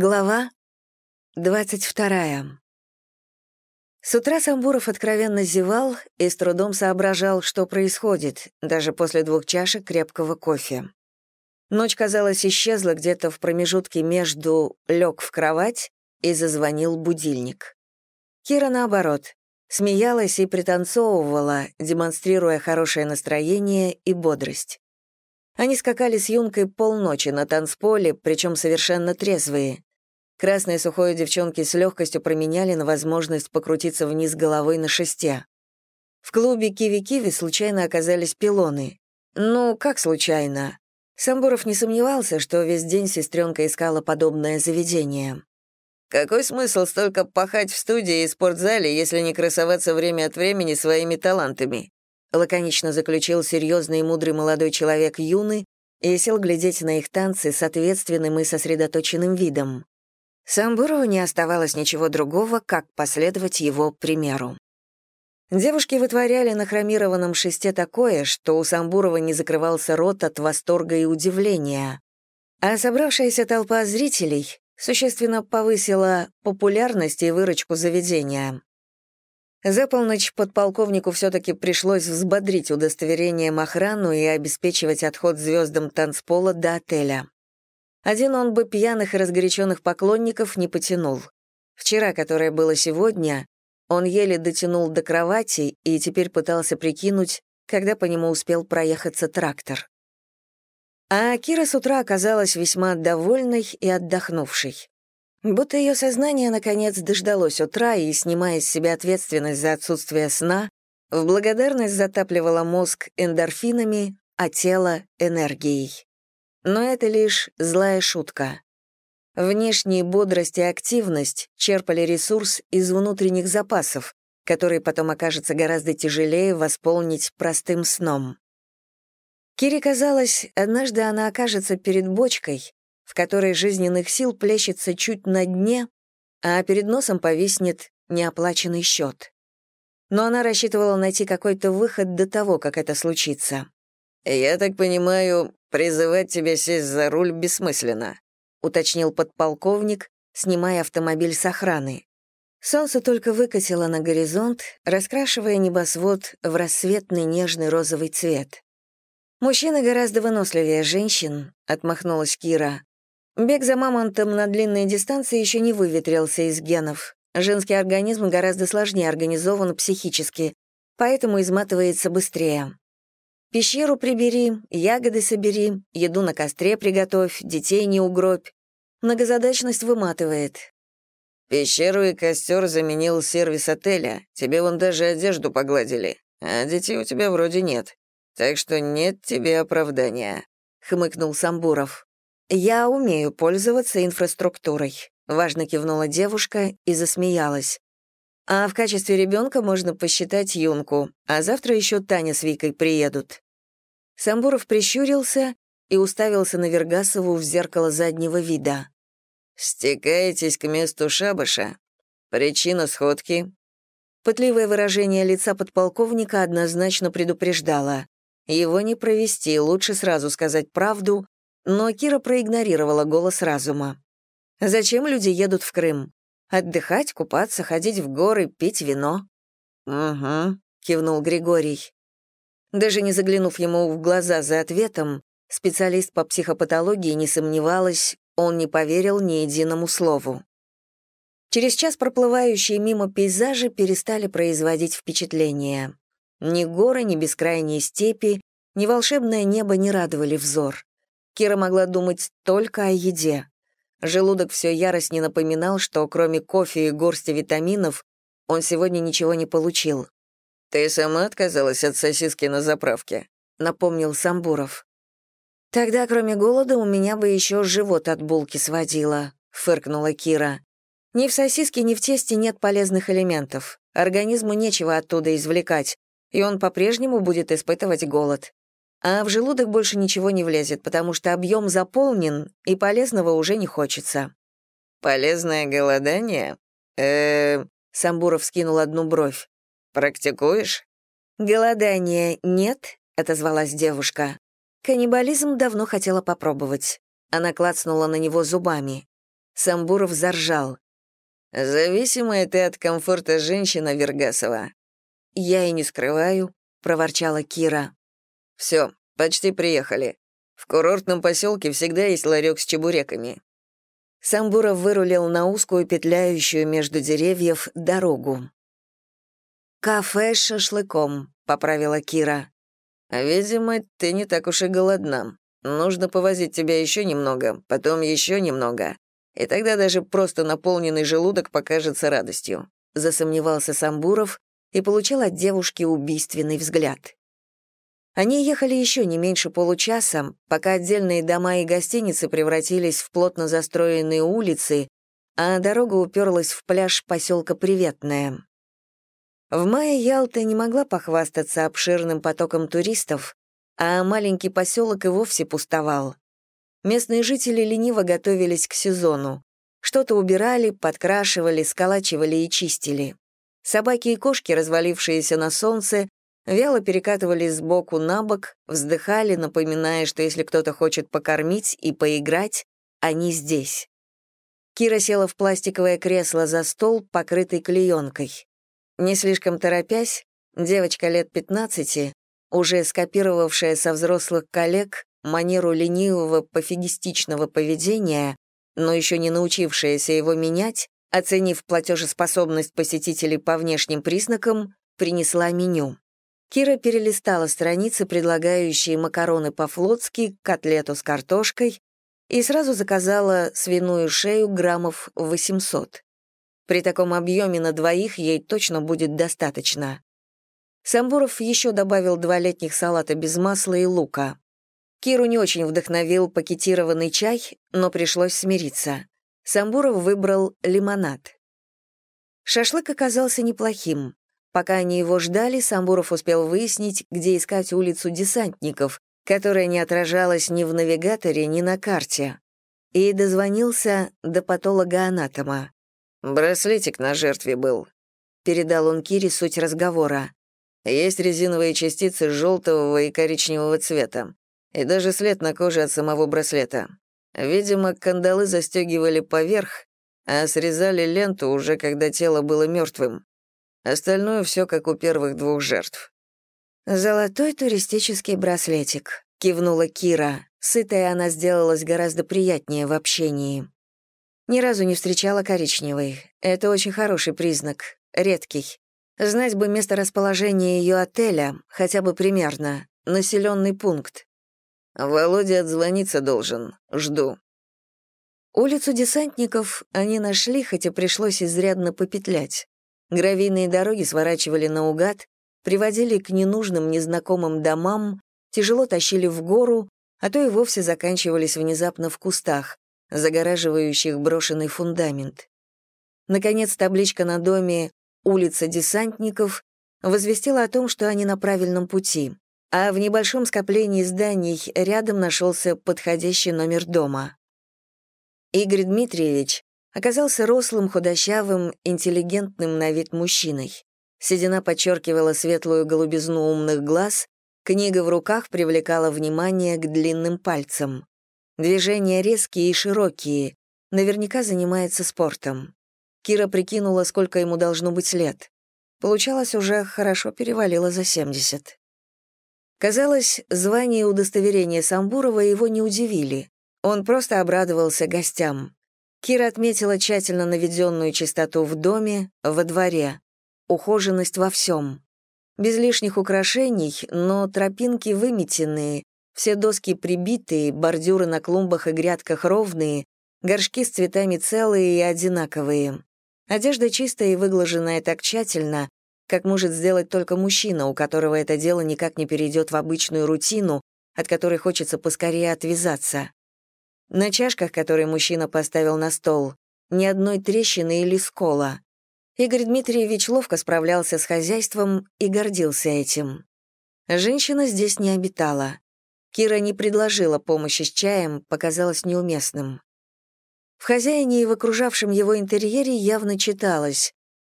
Глава 22. С утра Самбуров откровенно зевал и с трудом соображал, что происходит, даже после двух чашек крепкого кофе. Ночь, казалось, исчезла где-то в промежутке между «лег в кровать» и зазвонил будильник. Кира, наоборот, смеялась и пританцовывала, демонстрируя хорошее настроение и бодрость. Они скакали с Юнкой полночи на танцполе, причем совершенно трезвые. Красные сухое девчонки с легкостью променяли на возможность покрутиться вниз головой на шесте. В клубе «Киви-Киви» случайно оказались пилоны. Ну, как случайно? Самбуров не сомневался, что весь день сестренка искала подобное заведение. «Какой смысл столько пахать в студии и спортзале, если не красоваться время от времени своими талантами?» лаконично заключил серьезный и мудрый молодой человек Юны и сел глядеть на их танцы с ответственным и сосредоточенным видом. Самбурову не оставалось ничего другого, как последовать его примеру. Девушки вытворяли на хромированном шесте такое, что у Самбурова не закрывался рот от восторга и удивления. А собравшаяся толпа зрителей существенно повысила популярность и выручку заведения. За полночь подполковнику все-таки пришлось взбодрить удостоверением охрану и обеспечивать отход звездам танцпола до отеля. Один он бы пьяных и разгоряченных поклонников не потянул. Вчера, которое было сегодня, он еле дотянул до кровати и теперь пытался прикинуть, когда по нему успел проехаться трактор. А Кира с утра оказалась весьма довольной и отдохнувшей. Будто ее сознание, наконец, дождалось утра и, снимая с себя ответственность за отсутствие сна, в благодарность затапливала мозг эндорфинами, а тело — энергией. Но это лишь злая шутка. Внешняя бодрость и активность черпали ресурс из внутренних запасов, который потом окажется гораздо тяжелее восполнить простым сном. Кире казалось, однажды она окажется перед бочкой, в которой жизненных сил плещется чуть на дне, а перед носом повиснет неоплаченный счет. Но она рассчитывала найти какой-то выход до того, как это случится. «Я так понимаю, призывать тебя сесть за руль бессмысленно», уточнил подполковник, снимая автомобиль с охраны. Солнце только выкатило на горизонт, раскрашивая небосвод в рассветный нежный розовый цвет. «Мужчины гораздо выносливее женщин», — отмахнулась Кира. Бег за мамонтом на длинные дистанции еще не выветрился из генов. Женский организм гораздо сложнее организован психически, поэтому изматывается быстрее. Пещеру прибери, ягоды собери, еду на костре приготовь, детей не угробь. Многозадачность выматывает. Пещеру и костер заменил сервис отеля. Тебе вон даже одежду погладили. А детей у тебя вроде нет. Так что нет тебе оправдания», — хмыкнул Самбуров. «Я умею пользоваться инфраструктурой», — важно кивнула девушка и засмеялась. «А в качестве ребенка можно посчитать юнку, а завтра еще Таня с Викой приедут». Самбуров прищурился и уставился на Вергасову в зеркало заднего вида. «Стекаетесь к месту шабаша? Причина сходки?» Пытливое выражение лица подполковника однозначно предупреждало. Его не провести, лучше сразу сказать правду, но Кира проигнорировала голос разума. Зачем люди едут в Крым? Отдыхать, купаться, ходить в горы, пить вино. Угу, кивнул Григорий. Даже не заглянув ему в глаза за ответом, специалист по психопатологии не сомневалась, он не поверил ни единому слову. Через час проплывающие мимо пейзажи перестали производить впечатление. Ни горы, ни бескрайние степи, ни волшебное небо не радовали взор. Кира могла думать только о еде. Желудок все яростнее напоминал, что кроме кофе и горсти витаминов он сегодня ничего не получил. «Ты сама отказалась от сосиски на заправке», — напомнил Самбуров. «Тогда, кроме голода, у меня бы еще живот от булки сводило», — фыркнула Кира. «Ни в сосиске, ни в тесте нет полезных элементов. Организму нечего оттуда извлекать, и он по-прежнему будет испытывать голод а в желудок больше ничего не влезет, потому что объем заполнен, и полезного уже не хочется. «Полезное голодание? э Самбуров скинул одну бровь. «Практикуешь?» «Голодания нет», — отозвалась девушка. Каннибализм давно хотела попробовать. Она клацнула на него зубами. Самбуров заржал. «Зависимая ты от комфорта женщина, Вергасова». «Я и не скрываю», — проворчала Кира. «Все, почти приехали. В курортном поселке всегда есть ларек с чебуреками». Самбуров вырулил на узкую, петляющую между деревьев, дорогу. «Кафе с шашлыком», — поправила Кира. «Видимо, ты не так уж и голодна. Нужно повозить тебя еще немного, потом еще немного. И тогда даже просто наполненный желудок покажется радостью», — засомневался Самбуров и получил от девушки убийственный взгляд. Они ехали еще не меньше получаса, пока отдельные дома и гостиницы превратились в плотно застроенные улицы, а дорога уперлась в пляж поселка Приветная. В мае Ялта не могла похвастаться обширным потоком туристов, а маленький поселок и вовсе пустовал. Местные жители лениво готовились к сезону. Что-то убирали, подкрашивали, сколачивали и чистили. Собаки и кошки, развалившиеся на солнце, вяло перекатывались с боку на бок, вздыхали, напоминая, что если кто-то хочет покормить и поиграть, они здесь. Кира села в пластиковое кресло за стол, покрытый клеенкой. Не слишком торопясь, девочка лет 15, уже скопировавшая со взрослых коллег манеру ленивого пофигистичного поведения, но еще не научившаяся его менять, оценив платежеспособность посетителей по внешним признакам, принесла меню. Кира перелистала страницы, предлагающие макароны по-флотски, котлету с картошкой, и сразу заказала свиную шею граммов 800. При таком объеме на двоих ей точно будет достаточно. Самбуров еще добавил два летних салата без масла и лука. Киру не очень вдохновил пакетированный чай, но пришлось смириться. Самбуров выбрал лимонад. Шашлык оказался неплохим. Пока они его ждали, Самбуров успел выяснить, где искать улицу десантников, которая не отражалась ни в навигаторе, ни на карте. И дозвонился до патолога-анатома. «Браслетик на жертве был», — передал он Кире суть разговора. «Есть резиновые частицы желтого и коричневого цвета, и даже след на коже от самого браслета. Видимо, кандалы застегивали поверх, а срезали ленту уже когда тело было мертвым. Остальное все как у первых двух жертв. «Золотой туристический браслетик», — кивнула Кира. Сытая она сделалась гораздо приятнее в общении. Ни разу не встречала коричневый. Это очень хороший признак, редкий. Знать бы место расположения ее отеля, хотя бы примерно, населенный пункт. Володя отзвониться должен. Жду. Улицу десантников они нашли, хотя пришлось изрядно попетлять. Гравийные дороги сворачивали наугад, приводили к ненужным незнакомым домам, тяжело тащили в гору, а то и вовсе заканчивались внезапно в кустах, загораживающих брошенный фундамент. Наконец, табличка на доме «Улица десантников» возвестила о том, что они на правильном пути, а в небольшом скоплении зданий рядом нашелся подходящий номер дома. Игорь Дмитриевич оказался рослым, худощавым, интеллигентным на вид мужчиной. Седина подчеркивала светлую голубизну умных глаз, книга в руках привлекала внимание к длинным пальцам. Движения резкие и широкие, наверняка занимается спортом. Кира прикинула, сколько ему должно быть лет. Получалось, уже хорошо перевалило за 70. Казалось, звание и удостоверение Самбурова его не удивили. Он просто обрадовался гостям. Кира отметила тщательно наведенную чистоту в доме, во дворе, ухоженность во всем. Без лишних украшений, но тропинки выметенные, все доски прибитые, бордюры на клумбах и грядках ровные, горшки с цветами целые и одинаковые. Одежда чистая и выглаженная так тщательно, как может сделать только мужчина, у которого это дело никак не перейдет в обычную рутину, от которой хочется поскорее отвязаться. На чашках, которые мужчина поставил на стол, ни одной трещины или скола. Игорь Дмитриевич ловко справлялся с хозяйством и гордился этим. Женщина здесь не обитала. Кира не предложила помощи с чаем, показалось неуместным. В хозяине и в окружавшем его интерьере явно читалось.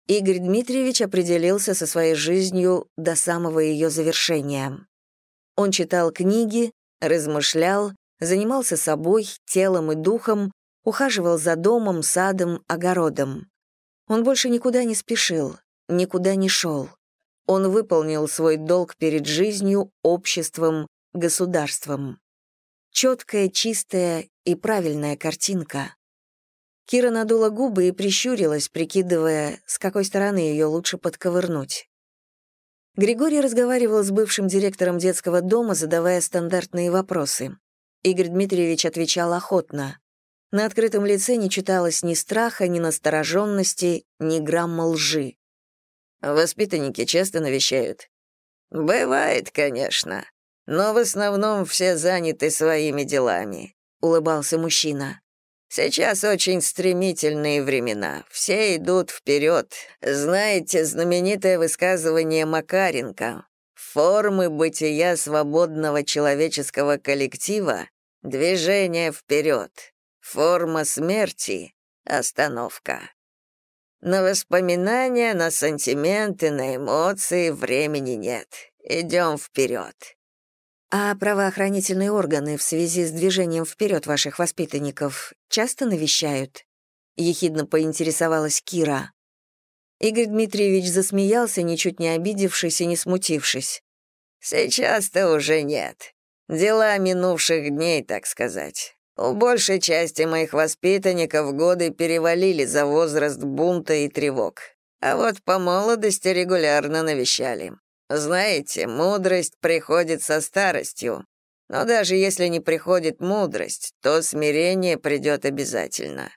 Игорь Дмитриевич определился со своей жизнью до самого ее завершения. Он читал книги, размышлял, занимался собой, телом и духом, ухаживал за домом, садом, огородом. Он больше никуда не спешил, никуда не шел. Он выполнил свой долг перед жизнью, обществом, государством. Четкая, чистая и правильная картинка. Кира надула губы и прищурилась, прикидывая, с какой стороны ее лучше подковырнуть. Григорий разговаривал с бывшим директором детского дома, задавая стандартные вопросы. Игорь Дмитриевич отвечал охотно. На открытом лице не читалось ни страха, ни настороженности, ни грамма лжи. «Воспитанники часто навещают?» «Бывает, конечно, но в основном все заняты своими делами», — улыбался мужчина. «Сейчас очень стремительные времена, все идут вперед. Знаете знаменитое высказывание Макаренко «Формы бытия свободного человеческого коллектива — движение вперед, форма смерти — остановка». На воспоминания, на сантименты, на эмоции времени нет. Идем вперед. А правоохранительные органы в связи с движением вперед ваших воспитанников часто навещают? Ехидно поинтересовалась Кира. Игорь Дмитриевич засмеялся, ничуть не обидевшись и не смутившись. «Сейчас-то уже нет. Дела минувших дней, так сказать. У большей части моих воспитанников годы перевалили за возраст бунта и тревог. А вот по молодости регулярно навещали. Знаете, мудрость приходит со старостью. Но даже если не приходит мудрость, то смирение придет обязательно.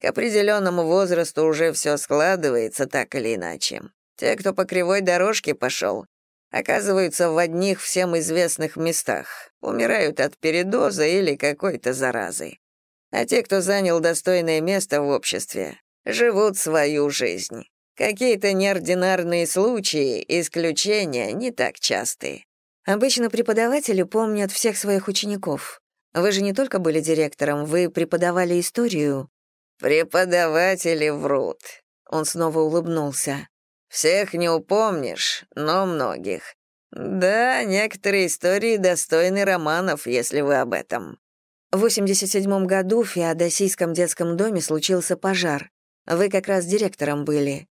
К определенному возрасту уже все складывается так или иначе. Те, кто по кривой дорожке пошел, оказываются в одних всем известных местах, умирают от передоза или какой-то заразы. А те, кто занял достойное место в обществе, живут свою жизнь. Какие-то неординарные случаи, исключения не так частые. Обычно преподаватели помнят всех своих учеников. Вы же не только были директором, вы преподавали историю. Преподаватели врут. Он снова улыбнулся. Всех не упомнишь, но многих. Да, некоторые истории достойны романов, если вы об этом. В 87 году в Феодосийском детском доме случился пожар. Вы как раз директором были.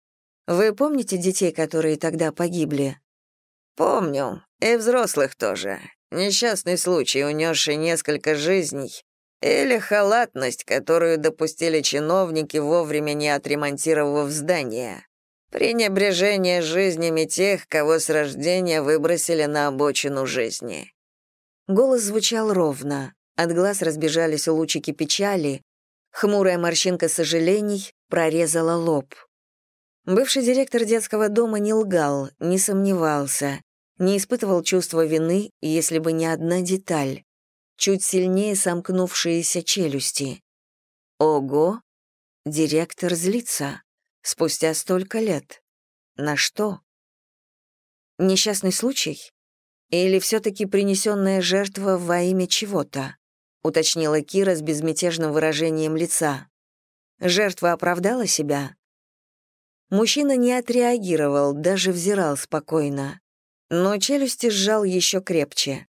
Вы помните детей, которые тогда погибли? Помню, и взрослых тоже. Несчастный случай, унесший несколько жизней, или халатность, которую допустили чиновники, вовремя не отремонтировав здание. Пренебрежение жизнями тех, кого с рождения выбросили на обочину жизни. Голос звучал ровно, от глаз разбежались лучики печали, хмурая морщинка сожалений прорезала лоб. Бывший директор детского дома не лгал, не сомневался, не испытывал чувства вины, если бы не одна деталь — чуть сильнее сомкнувшиеся челюсти. Ого! Директор злится. Спустя столько лет. На что? Несчастный случай? Или все-таки принесенная жертва во имя чего-то? Уточнила Кира с безмятежным выражением лица. Жертва оправдала себя? Мужчина не отреагировал, даже взирал спокойно. Но челюсти сжал еще крепче.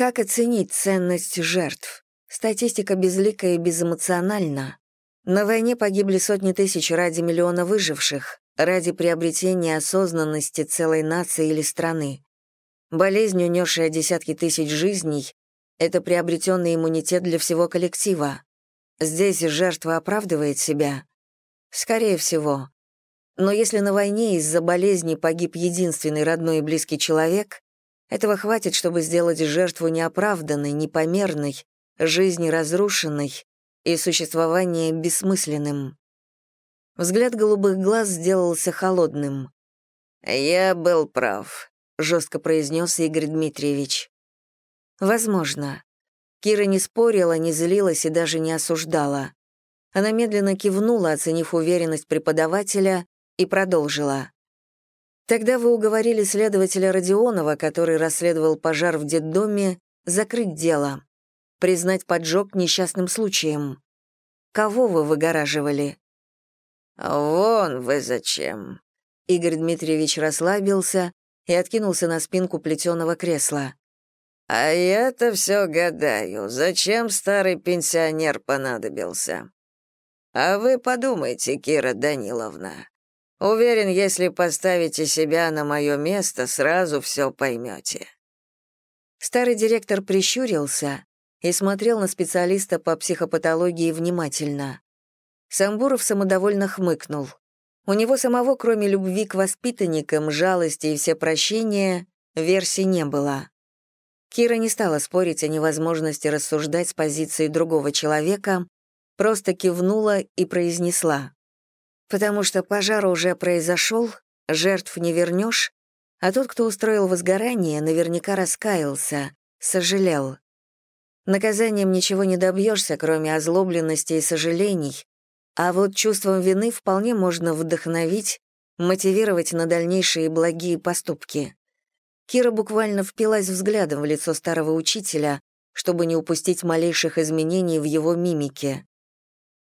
Как оценить ценность жертв? Статистика безлика и безэмоциональна. На войне погибли сотни тысяч ради миллиона выживших, ради приобретения осознанности целой нации или страны. Болезнь, унесшая десятки тысяч жизней, это приобретенный иммунитет для всего коллектива. Здесь жертва оправдывает себя? Скорее всего. Но если на войне из-за болезни погиб единственный родной и близкий человек, этого хватит, чтобы сделать жертву неоправданной, непомерной, жизни разрушенной и существование бессмысленным. Взгляд голубых глаз сделался холодным. «Я был прав», — жестко произнес Игорь Дмитриевич. «Возможно». Кира не спорила, не злилась и даже не осуждала. Она медленно кивнула, оценив уверенность преподавателя, и продолжила. «Тогда вы уговорили следователя Родионова, который расследовал пожар в детдоме, закрыть дело, признать поджог несчастным случаем. Кого вы выгораживали?» «Вон вы зачем!» Игорь Дмитриевич расслабился и откинулся на спинку плетеного кресла. А я-то все гадаю, зачем старый пенсионер понадобился? А вы подумайте, Кира Даниловна. Уверен, если поставите себя на мое место, сразу все поймете. Старый директор прищурился и смотрел на специалиста по психопатологии внимательно. Самбуров самодовольно хмыкнул. У него самого, кроме любви к воспитанникам, жалости и всепрощения, версий не было. Кира не стала спорить о невозможности рассуждать с позиции другого человека, просто кивнула и произнесла. «Потому что пожар уже произошел, жертв не вернешь, а тот, кто устроил возгорание, наверняка раскаялся, сожалел. Наказанием ничего не добьешься, кроме озлобленности и сожалений, а вот чувством вины вполне можно вдохновить, мотивировать на дальнейшие благие поступки. Кира буквально впилась взглядом в лицо старого учителя, чтобы не упустить малейших изменений в его мимике.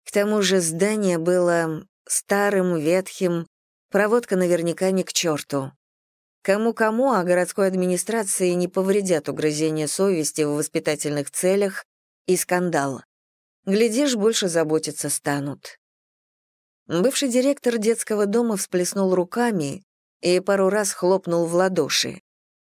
К тому же здание было старым, ветхим, проводка наверняка не к черту. Кому-кому, а городской администрации не повредят угрызения совести в воспитательных целях и скандал. Глядишь, больше заботиться станут. Бывший директор детского дома всплеснул руками и пару раз хлопнул в ладоши.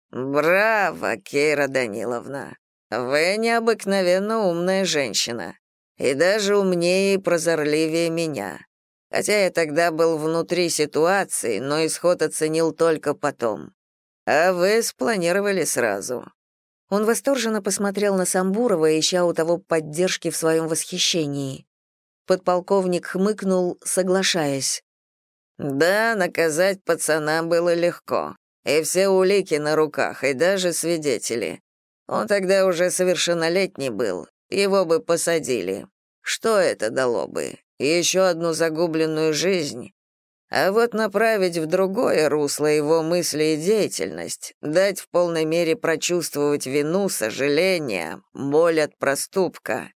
«Браво, Кейра Даниловна! Вы необыкновенно умная женщина. И даже умнее и прозорливее меня. Хотя я тогда был внутри ситуации, но исход оценил только потом. А вы спланировали сразу». Он восторженно посмотрел на Самбурова, ища у того поддержки в своем восхищении. Подполковник хмыкнул, соглашаясь. «Да, наказать пацана было легко. И все улики на руках, и даже свидетели. Он тогда уже совершеннолетний был, его бы посадили. Что это дало бы? Еще одну загубленную жизнь? А вот направить в другое русло его мысли и деятельность, дать в полной мере прочувствовать вину, сожаление, боль от проступка,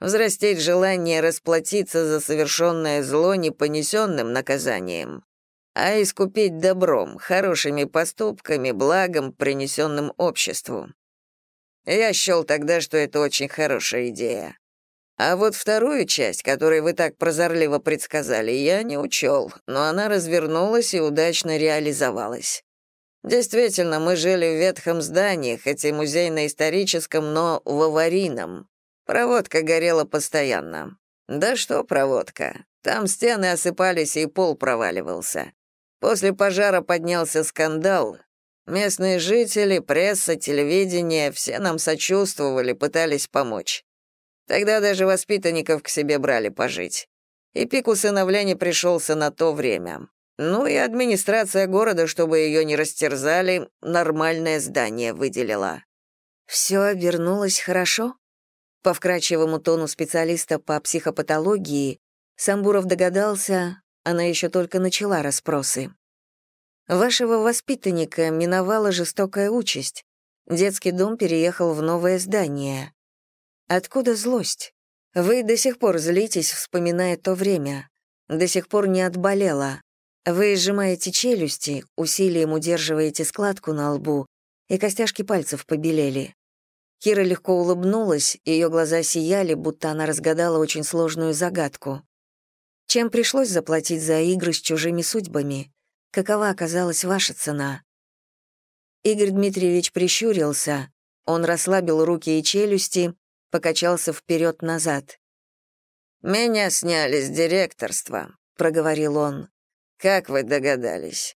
взрастить желание расплатиться за совершенное зло непонесенным наказанием а искупить добром, хорошими поступками, благом, принесенным обществу. Я счел тогда, что это очень хорошая идея. А вот вторую часть, которую вы так прозорливо предсказали, я не учел, но она развернулась и удачно реализовалась. Действительно, мы жили в ветхом здании, хоть и музейно-историческом, но в аварийном. Проводка горела постоянно. Да что проводка? Там стены осыпались и пол проваливался. После пожара поднялся скандал. Местные жители, пресса, телевидение — все нам сочувствовали, пытались помочь. Тогда даже воспитанников к себе брали пожить. И пик усыновления пришелся на то время. Ну и администрация города, чтобы ее не растерзали, нормальное здание выделила. Все обернулось хорошо? По вкрадчивому тону специалиста по психопатологии Самбуров догадался, она еще только начала расспросы. Вашего воспитанника миновала жестокая участь. Детский дом переехал в новое здание. Откуда злость? Вы до сих пор злитесь, вспоминая то время. До сих пор не отболела. Вы сжимаете челюсти, усилием удерживаете складку на лбу, и костяшки пальцев побелели. Кира легко улыбнулась, ее глаза сияли, будто она разгадала очень сложную загадку. Чем пришлось заплатить за игры с чужими судьбами? Какова оказалась ваша цена?» Игорь Дмитриевич прищурился, он расслабил руки и челюсти, покачался вперед-назад. «Меня сняли с директорства», — проговорил он. «Как вы догадались?»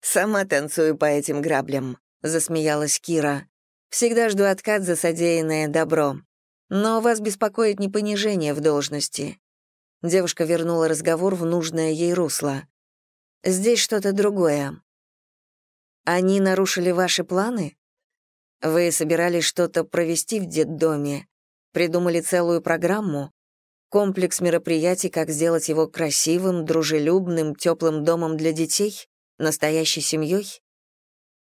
«Сама танцую по этим граблям», — засмеялась Кира. «Всегда жду откат за содеянное добро. Но вас беспокоит не понижение в должности. Девушка вернула разговор в нужное ей русло. «Здесь что-то другое. Они нарушили ваши планы? Вы собирались что-то провести в детдоме? Придумали целую программу? Комплекс мероприятий, как сделать его красивым, дружелюбным, теплым домом для детей? Настоящей семьей?»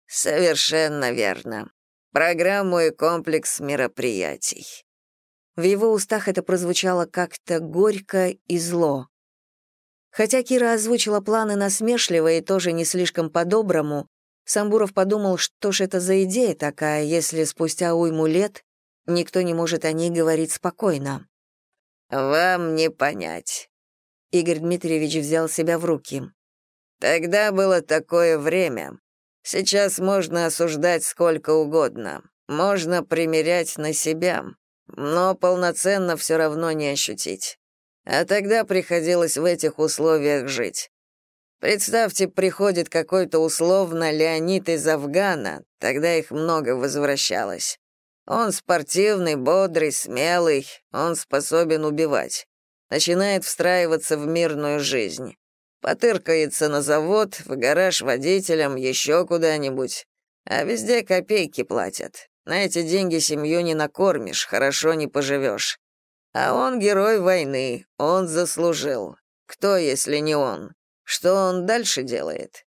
«Совершенно верно. Программу и комплекс мероприятий. В его устах это прозвучало как-то горько и зло. Хотя Кира озвучила планы насмешливо и тоже не слишком по-доброму, Самбуров подумал, что ж это за идея такая, если спустя уйму лет никто не может о ней говорить спокойно. «Вам не понять». Игорь Дмитриевич взял себя в руки. «Тогда было такое время. Сейчас можно осуждать сколько угодно. Можно примерять на себя, но полноценно все равно не ощутить. А тогда приходилось в этих условиях жить. Представьте, приходит какой-то условно Леонид из Афгана, тогда их много возвращалось. Он спортивный, бодрый, смелый, он способен убивать. Начинает встраиваться в мирную жизнь. Потыркается на завод, в гараж водителем, еще куда-нибудь. А везде копейки платят. На эти деньги семью не накормишь, хорошо не поживешь. А он герой войны, он заслужил. Кто, если не он? Что он дальше делает?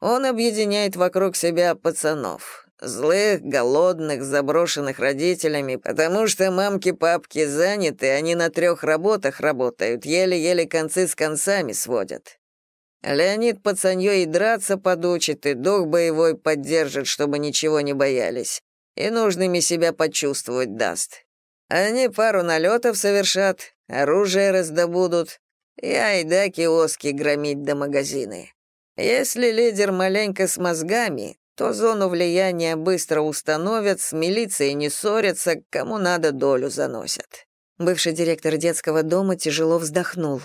Он объединяет вокруг себя пацанов. Злых, голодных, заброшенных родителями, потому что мамки-папки заняты, они на трех работах работают, еле-еле концы с концами сводят. Леонид пацанье и драться подучит, и дух боевой поддержит, чтобы ничего не боялись, и нужными себя почувствовать даст. Они пару налетов совершат, оружие раздобудут, и айда киоски громить до магазины. Если лидер маленько с мозгами, то зону влияния быстро установят, с милицией не ссорятся, кому надо долю заносят». Бывший директор детского дома тяжело вздохнул.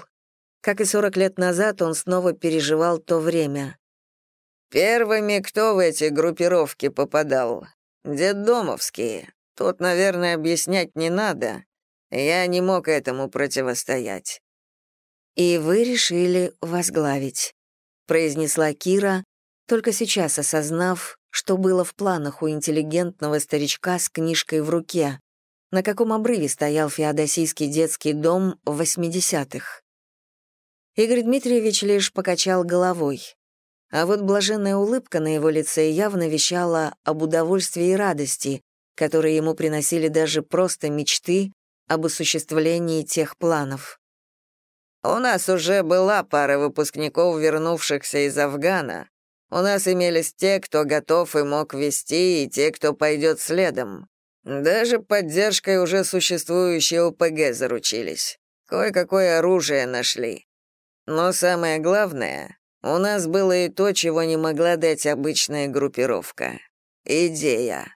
Как и 40 лет назад, он снова переживал то время. «Первыми кто в эти группировки попадал? Детдомовские. Тут, наверное, объяснять не надо. Я не мог этому противостоять. «И вы решили возглавить», — произнесла Кира, только сейчас осознав, что было в планах у интеллигентного старичка с книжкой в руке, на каком обрыве стоял феодосийский детский дом в 80-х. Игорь Дмитриевич лишь покачал головой. А вот блаженная улыбка на его лице явно вещала об удовольствии и радости, которые ему приносили даже просто мечты об осуществлении тех планов. У нас уже была пара выпускников, вернувшихся из Афгана. У нас имелись те, кто готов и мог вести, и те, кто пойдет следом. Даже поддержкой уже существующей ОПГ заручились. Кое-какое оружие нашли. Но самое главное, у нас было и то, чего не могла дать обычная группировка. Идея.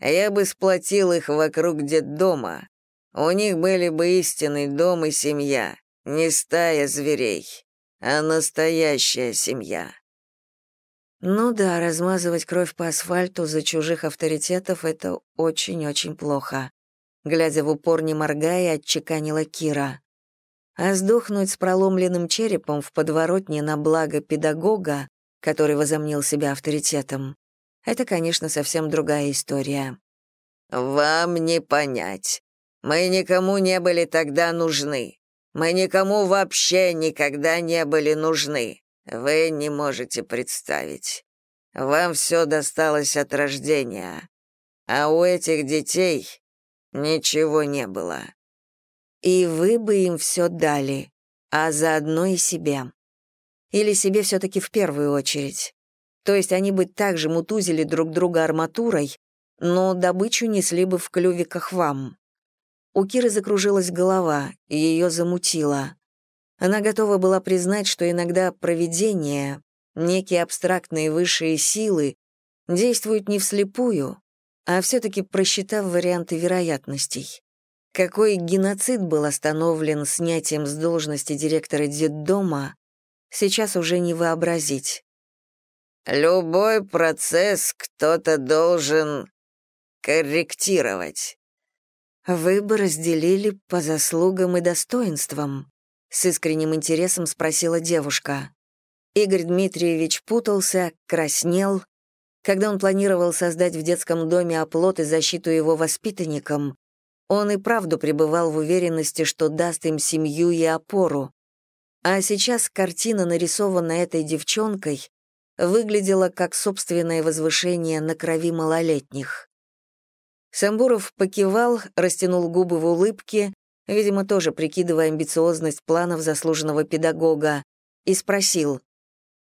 Я бы сплотил их вокруг детдома. У них были бы истинный дом и семья. Не стая зверей, а настоящая семья. Ну да, размазывать кровь по асфальту за чужих авторитетов — это очень-очень плохо. Глядя в упор, не моргая, отчеканила Кира. А сдохнуть с проломленным черепом в подворотне на благо педагога, который возомнил себя авторитетом, это, конечно, совсем другая история. «Вам не понять. Мы никому не были тогда нужны. Мы никому вообще никогда не были нужны. Вы не можете представить. Вам все досталось от рождения, а у этих детей ничего не было. И вы бы им все дали, а заодно и себе. Или себе все-таки в первую очередь. То есть они бы также мутузили друг друга арматурой, но добычу несли бы в клювиках вам. У Киры закружилась голова, и ее замутило. Она готова была признать, что иногда провидение, некие абстрактные высшие силы, действуют не вслепую, а все-таки просчитав варианты вероятностей. Какой геноцид был остановлен снятием с должности директора детдома, сейчас уже не вообразить. «Любой процесс кто-то должен корректировать», «Вы бы разделили по заслугам и достоинствам», — с искренним интересом спросила девушка. Игорь Дмитриевич путался, краснел. Когда он планировал создать в детском доме оплот и защиту его воспитанникам, он и правду пребывал в уверенности, что даст им семью и опору. А сейчас картина, нарисованная этой девчонкой, выглядела как собственное возвышение на крови малолетних. Самбуров покивал, растянул губы в улыбке, видимо, тоже прикидывая амбициозность планов заслуженного педагога, и спросил,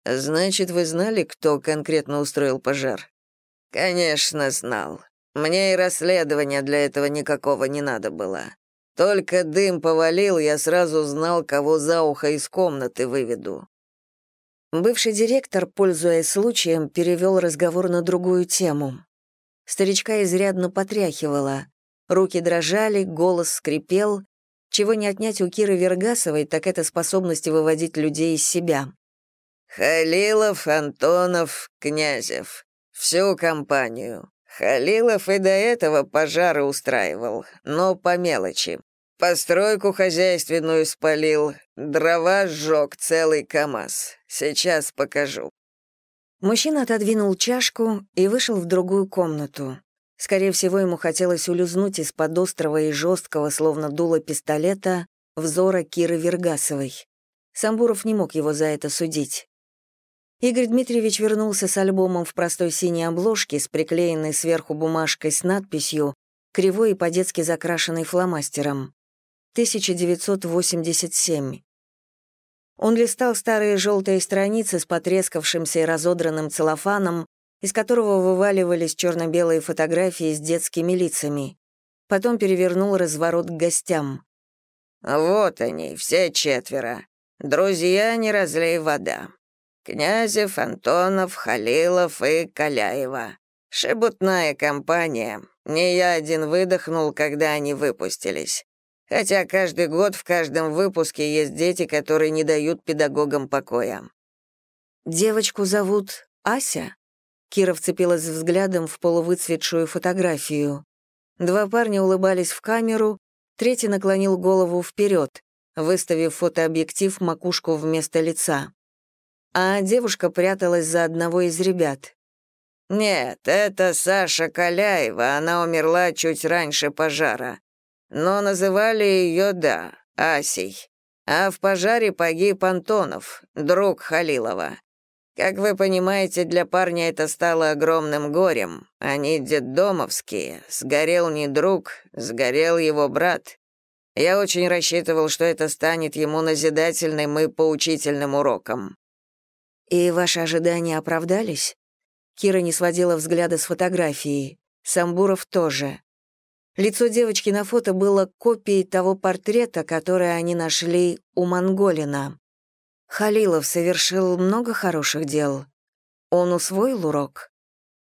Значит, вы знали, кто конкретно устроил пожар? Конечно, знал. Мне и расследования для этого никакого не надо было. Только дым повалил, я сразу знал, кого за ухо из комнаты выведу. Бывший директор, пользуясь случаем, перевел разговор на другую тему. Старичка изрядно потряхивала. Руки дрожали, голос скрипел. Чего не отнять у Киры Вергасовой, так это способность выводить людей из себя. «Халилов, Антонов, Князев. Всю компанию. Халилов и до этого пожары устраивал, но по мелочи. Постройку хозяйственную спалил, дрова сжег целый КАМАЗ. Сейчас покажу». Мужчина отодвинул чашку и вышел в другую комнату. Скорее всего, ему хотелось улизнуть из-под острого и жесткого, словно дуло пистолета, взора Киры Вергасовой. Самбуров не мог его за это судить. Игорь Дмитриевич вернулся с альбомом в простой синей обложке с приклеенной сверху бумажкой с надписью, кривой и по-детски закрашенной фломастером. 1987. Он листал старые желтые страницы с потрескавшимся и разодранным целлофаном, из которого вываливались черно-белые фотографии с детскими лицами. Потом перевернул разворот к гостям. «Вот они, все четверо. Друзья, не разлей вода. Князев, Антонов, Халилов и Каляева. Шебутная компания. Не я один выдохнул, когда они выпустились. Хотя каждый год в каждом выпуске есть дети, которые не дают педагогам покоя. «Девочку зовут Ася?» Кира вцепилась взглядом в полувыцветшую фотографию. Два парня улыбались в камеру, третий наклонил голову вперед, выставив фотообъектив макушку вместо лица. А девушка пряталась за одного из ребят. «Нет, это Саша Каляева, она умерла чуть раньше пожара но называли ее, да, Асей. А в пожаре погиб Антонов, друг Халилова. Как вы понимаете, для парня это стало огромным горем. Они детдомовские. Сгорел не друг, сгорел его брат. Я очень рассчитывал, что это станет ему назидательным и поучительным уроком. «И ваши ожидания оправдались?» Кира не сводила взгляда с фотографии. Самбуров тоже. Лицо девочки на фото было копией того портрета, который они нашли у Монголина. Халилов совершил много хороших дел. Он усвоил урок?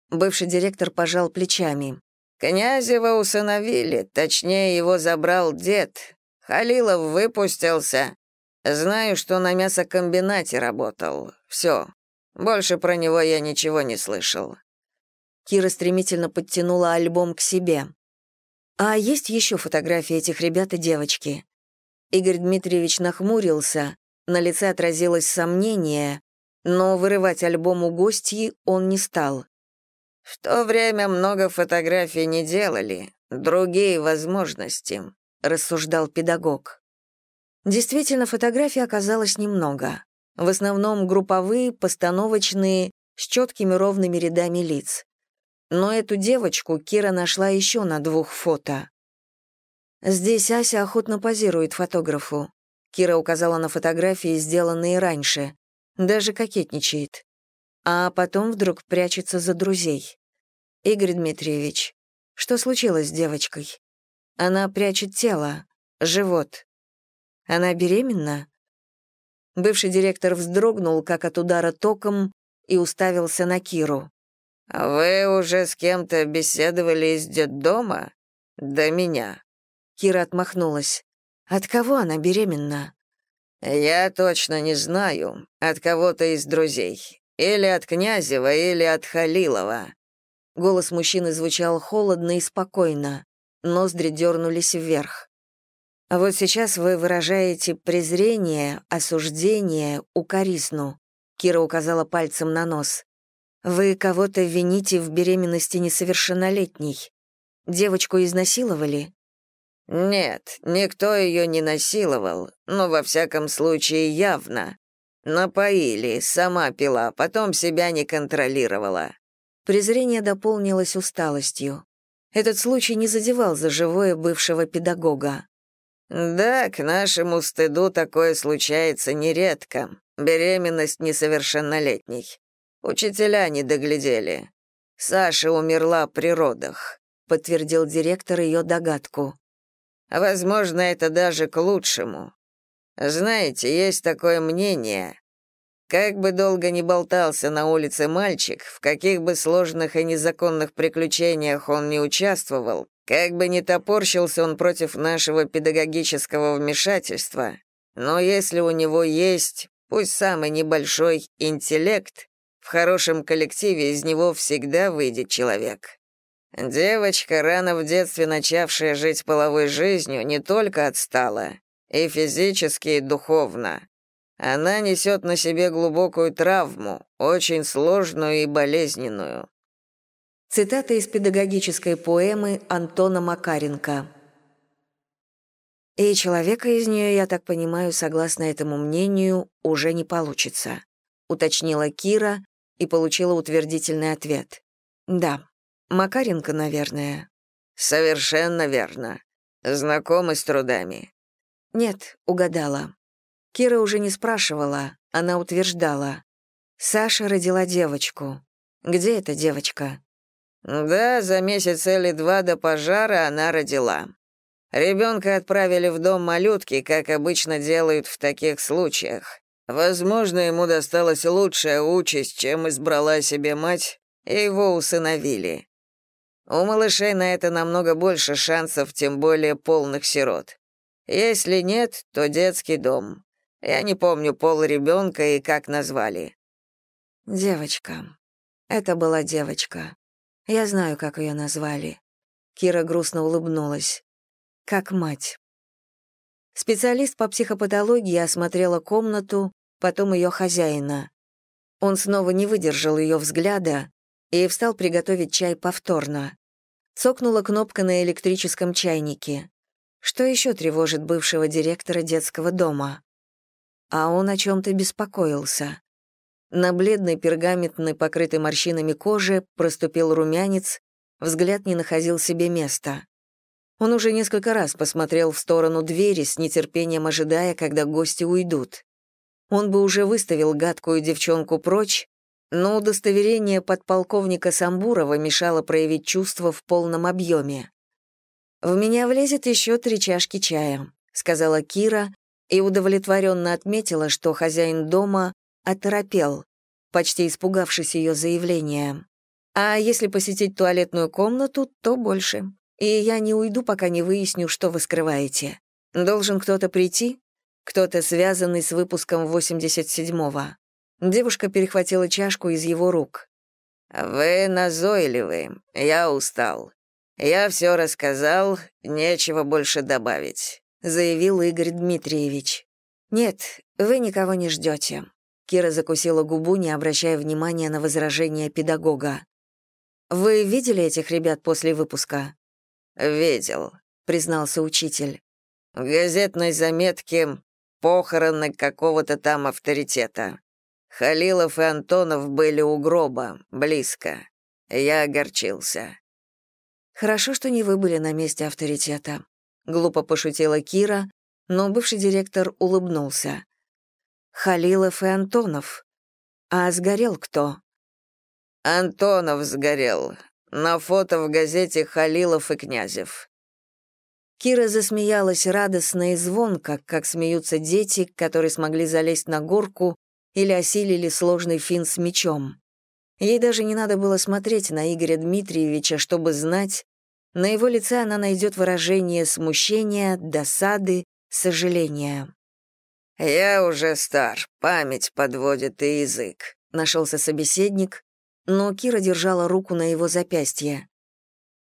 Бывший директор пожал плечами. «Князева усыновили, точнее, его забрал дед. Халилов выпустился. Знаю, что на мясокомбинате работал. Все. Больше про него я ничего не слышал». Кира стремительно подтянула альбом к себе. «А есть еще фотографии этих ребят и девочки?» Игорь Дмитриевич нахмурился, на лице отразилось сомнение, но вырывать альбом у гостьи он не стал. «В то время много фотографий не делали, другие возможности», — рассуждал педагог. Действительно, фотографий оказалось немного. В основном групповые, постановочные, с четкими ровными рядами лиц. Но эту девочку Кира нашла еще на двух фото. Здесь Ася охотно позирует фотографу. Кира указала на фотографии, сделанные раньше. Даже кокетничает. А потом вдруг прячется за друзей. Игорь Дмитриевич, что случилось с девочкой? Она прячет тело, живот. Она беременна? Бывший директор вздрогнул, как от удара током, и уставился на Киру. «Вы уже с кем-то беседовали из детдома? До меня». Кира отмахнулась. «От кого она беременна?» «Я точно не знаю. От кого-то из друзей. Или от Князева, или от Халилова». Голос мужчины звучал холодно и спокойно. Ноздри дернулись вверх. «А вот сейчас вы выражаете презрение, осуждение, укоризну», Кира указала пальцем на нос. Вы кого-то вините в беременности несовершеннолетней. Девочку изнасиловали? Нет, никто ее не насиловал, но во всяком случае явно. Напоили, сама пила, потом себя не контролировала. Презрение дополнилось усталостью. Этот случай не задевал за живое бывшего педагога. «Да, к нашему стыду такое случается нередко. Беременность несовершеннолетней. Учителя не доглядели. Саша умерла при родах», — подтвердил директор ее догадку. «Возможно, это даже к лучшему. Знаете, есть такое мнение. Как бы долго ни болтался на улице мальчик, в каких бы сложных и незаконных приключениях он не участвовал, как бы ни топорщился он против нашего педагогического вмешательства, но если у него есть, пусть самый небольшой, интеллект, в хорошем коллективе из него всегда выйдет человек. Девочка, рано в детстве начавшая жить половой жизнью, не только отстала, и физически, и духовно. Она несет на себе глубокую травму, очень сложную и болезненную. Цитата из педагогической поэмы Антона Макаренко. И человека из нее, я так понимаю, согласно этому мнению, уже не получится, уточнила Кира и получила утвердительный ответ. Да, Макаренко, наверное. Совершенно верно. Знакомы с трудами. Нет, угадала. Кира уже не спрашивала, она утверждала. Саша родила девочку. Где эта девочка? Да, за месяц или два до пожара она родила. Ребенка отправили в дом малютки, как обычно делают в таких случаях. Возможно, ему досталась лучшая участь, чем избрала себе мать, и его усыновили. У малышей на это намного больше шансов, тем более полных сирот. Если нет, то детский дом. Я не помню пол ребенка и как назвали». «Девочка. Это была девочка. Я знаю, как ее назвали». Кира грустно улыбнулась. «Как мать». Специалист по психопатологии осмотрела комнату, потом ее хозяина. Он снова не выдержал ее взгляда и встал приготовить чай повторно. Цокнула кнопка на электрическом чайнике. Что еще тревожит бывшего директора детского дома? а он о чем-то беспокоился. На бледной пергаментной, покрытой морщинами коже проступил румянец, взгляд не находил себе места. Он уже несколько раз посмотрел в сторону двери, с нетерпением ожидая, когда гости уйдут. Он бы уже выставил гадкую девчонку прочь, но удостоверение подполковника Самбурова мешало проявить чувства в полном объеме. «В меня влезет еще три чашки чая», — сказала Кира, и удовлетворенно отметила, что хозяин дома оторопел, почти испугавшись ее заявления. А если посетить туалетную комнату, то больше. И я не уйду, пока не выясню, что вы скрываете. Должен кто-то прийти? Кто-то, связанный с выпуском 87-го. Девушка перехватила чашку из его рук. «Вы назойливы. Я устал. Я все рассказал, нечего больше добавить заявил Игорь Дмитриевич. «Нет, вы никого не ждете». Кира закусила губу, не обращая внимания на возражения педагога. «Вы видели этих ребят после выпуска?» «Видел», — признался учитель. «В газетной заметке похороны какого-то там авторитета. Халилов и Антонов были у гроба, близко. Я огорчился». «Хорошо, что не вы были на месте авторитета», глупо пошутила Кира, но бывший директор улыбнулся. Халилов и Антонов. А сгорел кто? Антонов сгорел. На фото в газете Халилов и Князев. Кира засмеялась радостно и звонко, как смеются дети, которые смогли залезть на горку или осилили сложный фин с мечом. Ей даже не надо было смотреть на Игоря Дмитриевича, чтобы знать, на его лице она найдет выражение смущения, досады, сожаления. «Я уже стар, память подводит и язык», — нашелся собеседник, но Кира держала руку на его запястье.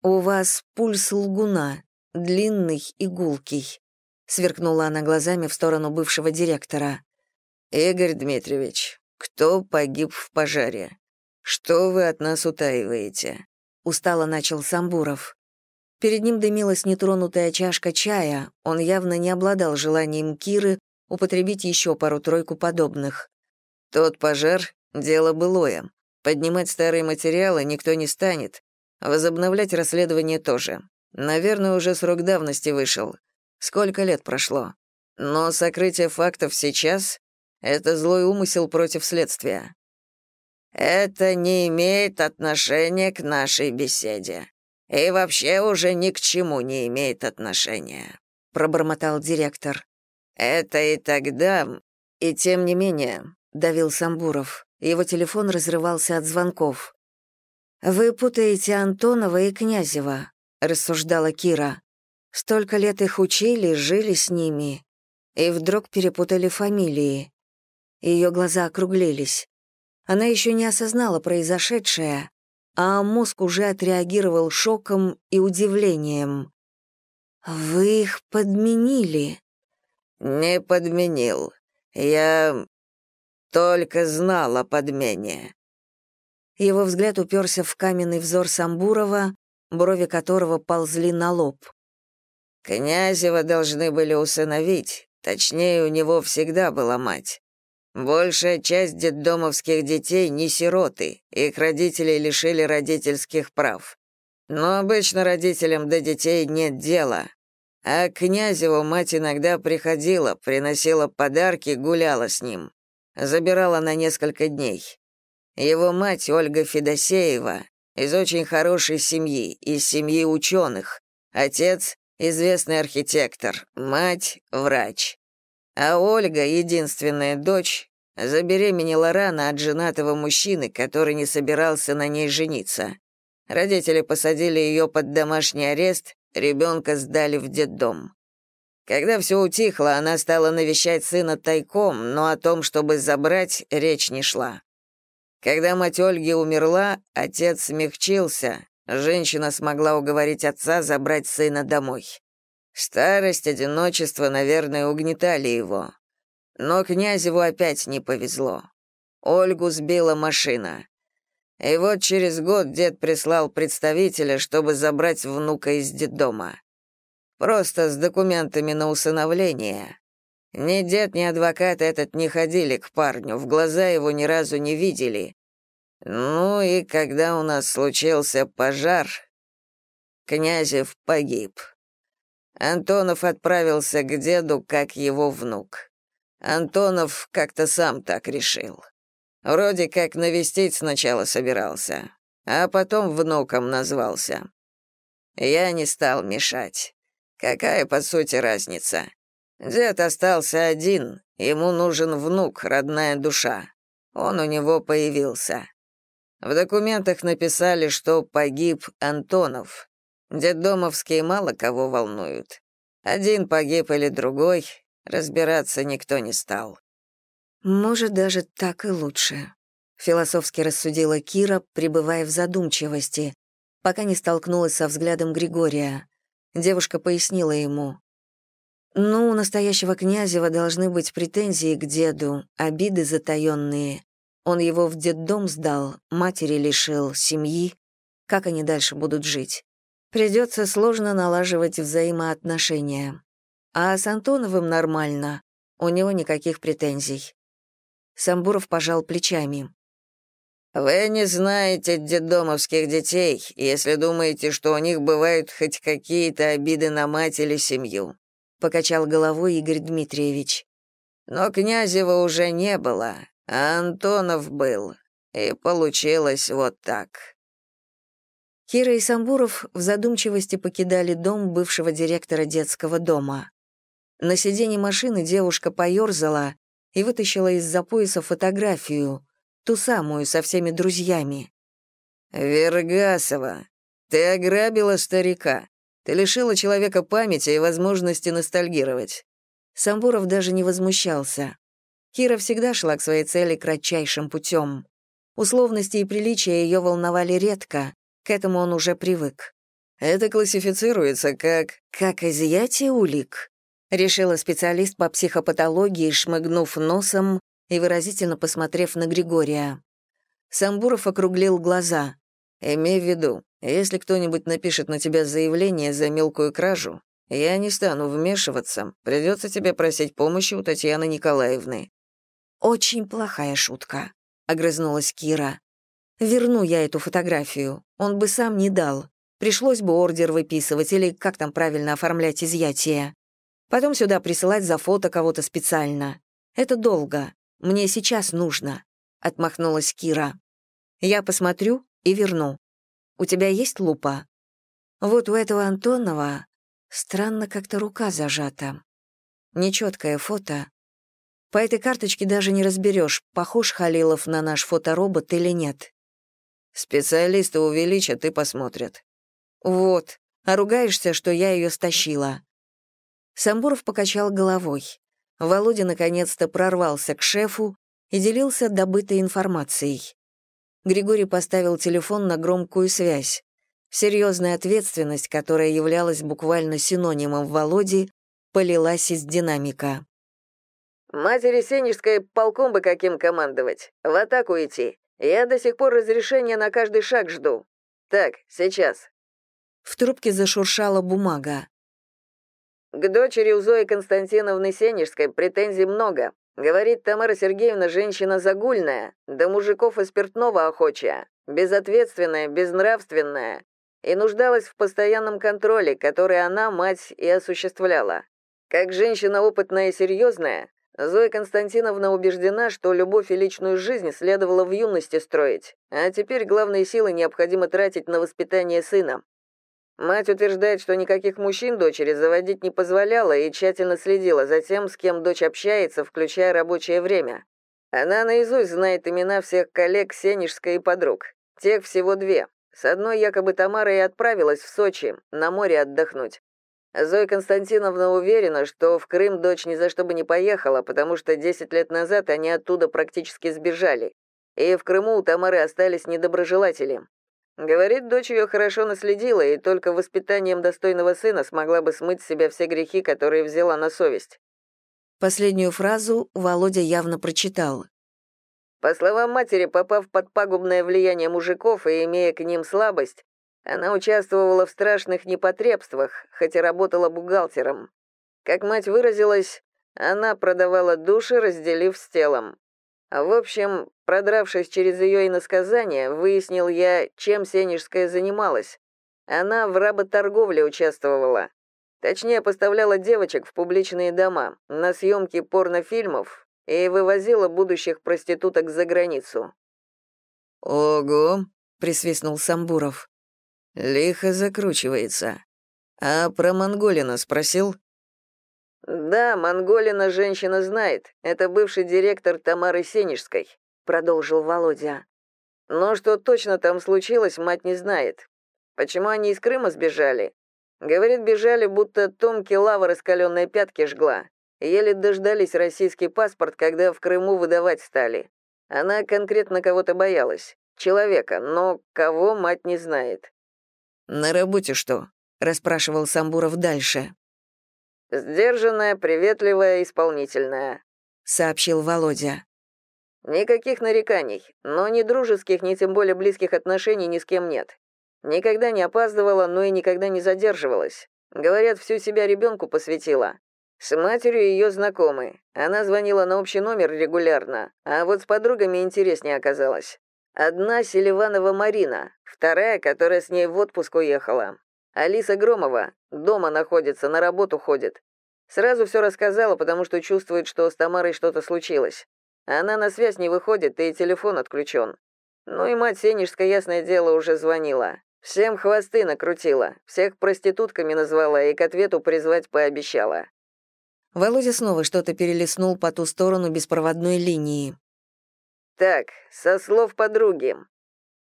«У вас пульс лгуна, длинный и гулкий», — сверкнула она глазами в сторону бывшего директора. «Игорь Дмитриевич, кто погиб в пожаре? Что вы от нас утаиваете?» — устало начал Самбуров. Перед ним дымилась нетронутая чашка чая, он явно не обладал желанием Киры употребить еще пару-тройку подобных. «Тот пожар — дело былое. Поднимать старые материалы никто не станет. Возобновлять расследование тоже. Наверное, уже срок давности вышел. Сколько лет прошло. Но сокрытие фактов сейчас Это злой умысел против следствия». «Это не имеет отношения к нашей беседе. И вообще уже ни к чему не имеет отношения», — пробормотал директор. «Это и тогда, и тем не менее», — давил Самбуров. Его телефон разрывался от звонков. «Вы путаете Антонова и Князева», — рассуждала Кира. «Столько лет их учили, жили с ними, и вдруг перепутали фамилии». Ее глаза округлились. Она еще не осознала произошедшее, а мозг уже отреагировал шоком и удивлением. «Вы их подменили?» «Не подменил. Я только знал о подмене. Его взгляд уперся в каменный взор Самбурова, брови которого ползли на лоб. «Князева должны были усыновить, точнее, у него всегда была мать. Большая часть детдомовских детей не сироты, их родители лишили родительских прав. Но обычно родителям до детей нет дела. А Князеву мать иногда приходила, приносила подарки, гуляла с ним. Забирала на несколько дней. Его мать Ольга Федосеева из очень хорошей семьи, из семьи ученых. Отец — известный архитектор, мать — врач. А Ольга, единственная дочь, забеременела рано от женатого мужчины, который не собирался на ней жениться. Родители посадили ее под домашний арест, ребенка сдали в детдом. Когда все утихло, она стала навещать сына тайком, но о том, чтобы забрать, речь не шла. Когда мать Ольги умерла, отец смягчился. Женщина смогла уговорить отца забрать сына домой. Старость, одиночество, наверное, угнетали его. Но князеву опять не повезло. Ольгу сбила машина. И вот через год дед прислал представителя, чтобы забрать внука из детдома. Просто с документами на усыновление. Ни дед, ни адвокат этот не ходили к парню, в глаза его ни разу не видели. Ну и когда у нас случился пожар, Князев погиб. Антонов отправился к деду как его внук. Антонов как-то сам так решил. Вроде как навестить сначала собирался, а потом внуком назвался. Я не стал мешать. Какая, по сути, разница? Дед остался один, ему нужен внук, родная душа. Он у него появился. В документах написали, что погиб Антонов. Детдомовские мало кого волнуют. Один погиб или другой, разбираться никто не стал. «Может, даже так и лучше», — философски рассудила Кира, пребывая в задумчивости, пока не столкнулась со взглядом Григория. Девушка пояснила ему. Ну, у настоящего Князева должны быть претензии к деду, обиды затаённые. Он его в детдом сдал, матери лишил, семьи. Как они дальше будут жить? Придется сложно налаживать взаимоотношения. А с Антоновым нормально, у него никаких претензий. Самбуров пожал плечами. «Вы не знаете детдомовских детей, если думаете, что у них бывают хоть какие-то обиды на мать или семью. — покачал головой Игорь Дмитриевич. «Но Князева уже не было, а Антонов был, и получилось вот так». Кира и Самбуров в задумчивости покидали дом бывшего директора детского дома. На сиденье машины девушка поёрзала и вытащила из-за пояса фотографию, ту самую со всеми друзьями. «Вергасова, ты ограбила старика. Ты лишила человека памяти и возможности ностальгировать». Самбуров даже не возмущался. Кира всегда шла к своей цели кратчайшим путем. Условности и приличия ее волновали редко, к этому он уже привык. «Это классифицируется как...» «Как изъятие улик», — решила специалист по психопатологии, шмыгнув носом и выразительно посмотрев на Григория. Самбуров округлил глаза. «Имей в виду, если кто-нибудь напишет на тебя заявление за мелкую кражу, я не стану вмешиваться, придется тебе просить помощи у Татьяны Николаевны». «Очень плохая шутка», — огрызнулась Кира. «Верну я эту фотографию. Он бы сам не дал. Пришлось бы ордер выписывать или как там правильно оформлять изъятие. Потом сюда присылать за фото кого-то специально. Это долго. Мне сейчас нужно», — отмахнулась Кира. «Я посмотрю и верну. У тебя есть лупа?» Вот у этого Антонова странно как-то рука зажата. Нечеткое фото. По этой карточке даже не разберешь, похож Халилов на наш фоторобот или нет. Специалисты увеличат и посмотрят. Вот, а ругаешься, что я ее стащила. Самбуров покачал головой. Володя наконец-то прорвался к шефу и делился добытой информацией. Григорий поставил телефон на громкую связь. Серьезная ответственность, которая являлась буквально синонимом Володи, полилась из динамика. «Матери Сенежской полком бы каким командовать, в атаку идти. Я до сих пор разрешения на каждый шаг жду. Так, сейчас». В трубке зашуршала бумага. «К дочери у Зои Константиновны Сенежской претензий много. Говорит, Тамара Сергеевна женщина загульная, да мужиков и спиртного охочая, безответственная, безнравственная, и нуждалась в постоянном контроле, который она, мать, и осуществляла. Как женщина опытная и серьезная, Зоя Константиновна убеждена, что любовь и личную жизнь следовало в юности строить, а теперь главные силы необходимо тратить на воспитание сына. Мать утверждает, что никаких мужчин дочери заводить не позволяла и тщательно следила за тем, с кем дочь общается, включая рабочее время. Она наизусть знает имена всех коллег Сенежской и подруг. Тех всего две. С одной якобы Тамара и отправилась в Сочи, на море отдохнуть. Зоя Константиновна уверена, что в Крым дочь ни за что бы не поехала, потому что 10 лет назад они оттуда практически сбежали. И в Крыму у Тамары остались недоброжелатели. Говорит, дочь ее хорошо наследила и только воспитанием достойного сына смогла бы смыть с себя все грехи, которые взяла на совесть. Последнюю фразу Володя явно прочитал. По словам матери, попав под пагубное влияние мужиков и имея к ним слабость, она участвовала в страшных непотребствах, хотя работала бухгалтером. Как мать выразилась, она продавала души, разделив с телом. В общем, продравшись через ее иносказание, выяснил я, чем Сенежская занималась. Она в работорговле участвовала. Точнее, поставляла девочек в публичные дома, на съемки порнофильмов и вывозила будущих проституток за границу. «Ого!» — присвистнул Самбуров. Лихо закручивается. А про Монголина спросил? Да, Монголина женщина знает. Это бывший директор Тамары Сенежской, продолжил Володя. Но что точно там случилось, мать не знает. Почему они из Крыма сбежали? Говорит, бежали, будто Томки лава раскаленные пятки жгла. Еле дождались российский паспорт, когда в Крыму выдавать стали. Она конкретно кого-то боялась. Человека, но кого мать не знает. «На работе что?» — расспрашивал Самбуров дальше. «Сдержанная, приветливая, исполнительная», — сообщил Володя. «Никаких нареканий, но ни дружеских, ни тем более близких отношений ни с кем нет. Никогда не опаздывала, но и никогда не задерживалась. Говорят, всю себя ребенку посвятила. С матерью ее знакомы. Она звонила на общий номер регулярно, а вот с подругами интереснее оказалось. Одна Селиванова Марина, вторая, которая с ней в отпуск уехала. Алиса Громова, дома находится, на работу ходит. Сразу все рассказала, потому что чувствует, что с Тамарой что-то случилось. Она на связь не выходит, и телефон отключен. Ну и мать Сенежская, ясное дело, уже звонила. Всем хвосты накрутила, всех проститутками назвала и к ответу призвать пообещала. Володя снова что-то перелистнул по ту сторону беспроводной линии. Так, со слов подруги.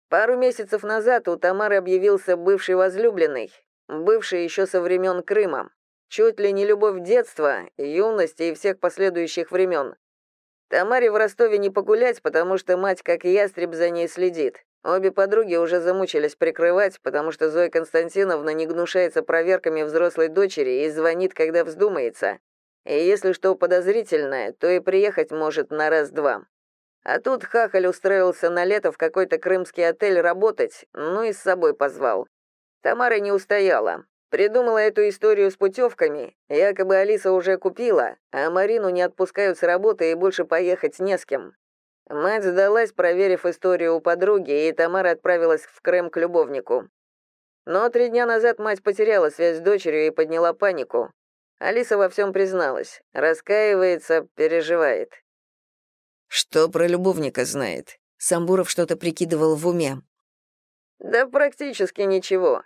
Пару месяцев назад у Тамары объявился бывший возлюбленный, бывший еще со времен Крыма. Чуть ли не любовь детства, юности и всех последующих времен. Тамаре в Ростове не погулять, потому что мать, как ястреб, за ней следит. Обе подруги уже замучились прикрывать, потому что Зоя Константиновна не гнушается проверками взрослой дочери и звонит, когда вздумается. И если что подозрительное, то и приехать может на раз-два. А тут Хахаль устроился на лето в какой-то крымский отель работать, ну и с собой позвал. Тамара не устояла. Придумала эту историю с путевками. Якобы Алиса уже купила, а Марину не отпускают с работы и больше поехать не с кем. Мать сдалась, проверив историю у подруги, и Тамара отправилась в Крым к любовнику. Но три дня назад мать потеряла связь с дочерью и подняла панику. Алиса во всем призналась, раскаивается, переживает. Что про любовника знает? Самбуров что-то прикидывал в уме. Да практически ничего,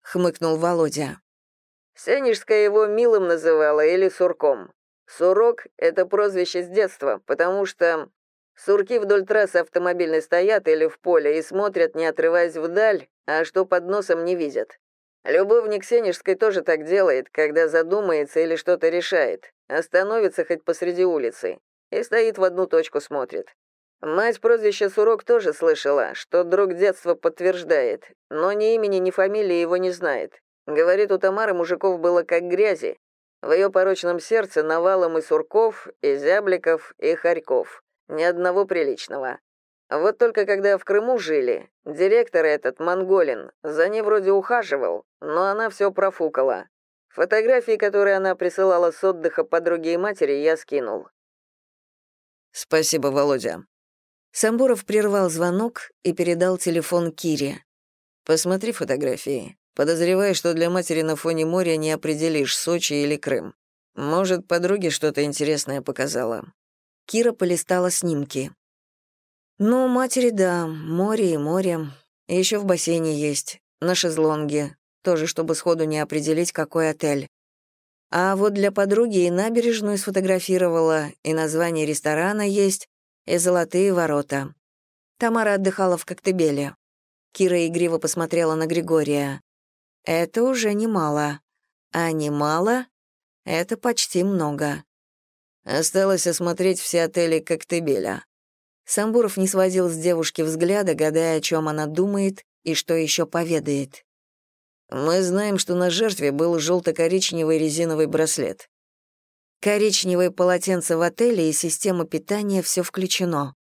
хмыкнул Володя. Сенежская его милым называла или сурком. Сурок — это прозвище с детства, потому что сурки вдоль трассы автомобильной стоят или в поле и смотрят, не отрываясь вдаль, а что под носом не видят. Любовник Сенежской тоже так делает, когда задумается или что-то решает. Остановится хоть посреди улицы и стоит в одну точку смотрит. Мать прозвище Сурок тоже слышала, что друг детства подтверждает, но ни имени, ни фамилии его не знает. Говорит, у Тамары мужиков было как грязи. В ее порочном сердце навалом и Сурков, и Зябликов, и Харьков. Ни одного приличного. Вот только когда в Крыму жили, директор этот, Монголин, за ней вроде ухаживал, но она все профукала. Фотографии, которые она присылала с отдыха подруге и матери, я скинул. «Спасибо, Володя». Самбуров прервал звонок и передал телефон Кире. «Посмотри фотографии. Подозреваю, что для матери на фоне моря не определишь, Сочи или Крым. Может, подруге что-то интересное показала». Кира полистала снимки. «Ну, матери, да, море и море. Еще в бассейне есть, на шезлонге, тоже чтобы сходу не определить, какой отель. А вот для подруги и набережную сфотографировала, и название ресторана есть, и золотые ворота. Тамара отдыхала в Коктебеле. Кира игриво посмотрела на Григория. Это уже немало. А немало — это почти много. Осталось осмотреть все отели Коктебеля. Самбуров не сводил с девушки взгляда, гадая, о чем она думает и что еще поведает. «Мы знаем, что на жертве был желто-коричневый резиновый браслет. Коричневые полотенца в отеле и система питания все включено.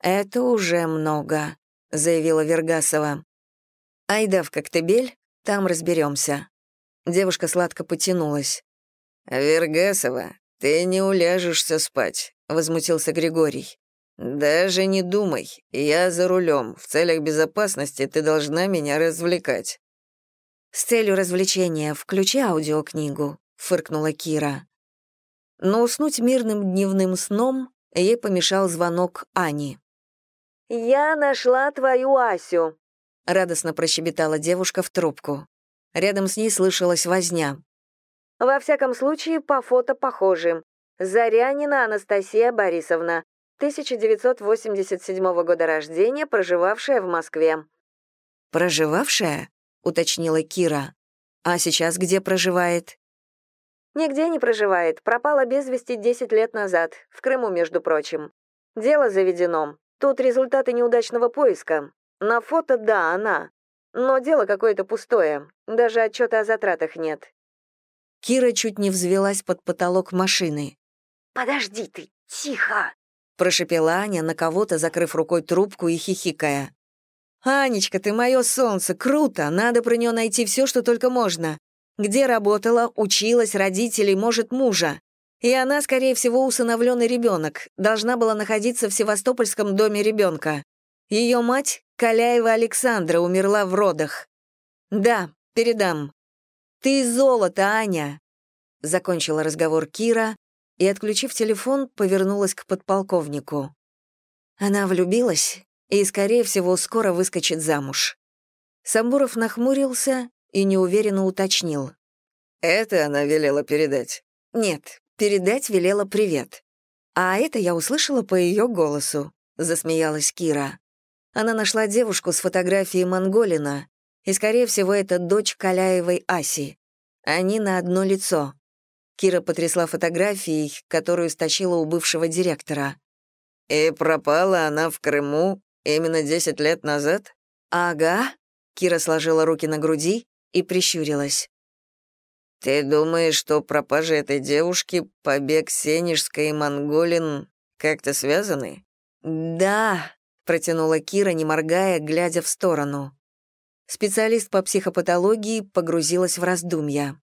Это уже много», — заявила Вергасова. «Айда в Коктебель, там разберемся». Девушка сладко потянулась. «Вергасова, ты не уляжешься спать», — возмутился Григорий. «Даже не думай. Я за рулем. В целях безопасности ты должна меня развлекать». «С целью развлечения включи аудиокнигу», — фыркнула Кира. Но уснуть мирным дневным сном ей помешал звонок Ани. «Я нашла твою Асю», — радостно прощебетала девушка в трубку. Рядом с ней слышалась возня. «Во всяком случае, по фото похожи. Зарянина Анастасия Борисовна, 1987 года рождения, проживавшая в Москве. «Проживавшая?» — уточнила Кира. «А сейчас где проживает?» «Нигде не проживает. Пропала без вести 10 лет назад. В Крыму, между прочим. Дело заведено. Тут результаты неудачного поиска. На фото — да, она. Но дело какое-то пустое. Даже отчета о затратах нет». Кира чуть не взвелась под потолок машины. «Подожди ты, тихо!» прошепела Аня на кого-то, закрыв рукой трубку и хихикая. «Анечка, ты мое солнце, круто! Надо про нее найти все, что только можно. Где работала, училась, родителей, может, мужа. И она, скорее всего, усыновленный ребенок, должна была находиться в Севастопольском доме ребенка. Ее мать, Каляева Александра, умерла в родах. Да, передам. Ты золото, Аня!» Закончила разговор Кира, и, отключив телефон, повернулась к подполковнику. Она влюбилась и, скорее всего, скоро выскочит замуж. Самбуров нахмурился и неуверенно уточнил. «Это она велела передать?» «Нет, передать велела привет. А это я услышала по ее голосу», — засмеялась Кира. Она нашла девушку с фотографией Монголина, и, скорее всего, это дочь Каляевой Аси. Они на одно лицо. Кира потрясла фотографией, которую стащила у бывшего директора. «И пропала она в Крыму именно 10 лет назад?» «Ага», — Кира сложила руки на груди и прищурилась. «Ты думаешь, что пропажа этой девушки, побег Сенежской и Монголин как-то связаны?» «Да», — протянула Кира, не моргая, глядя в сторону. Специалист по психопатологии погрузилась в раздумья.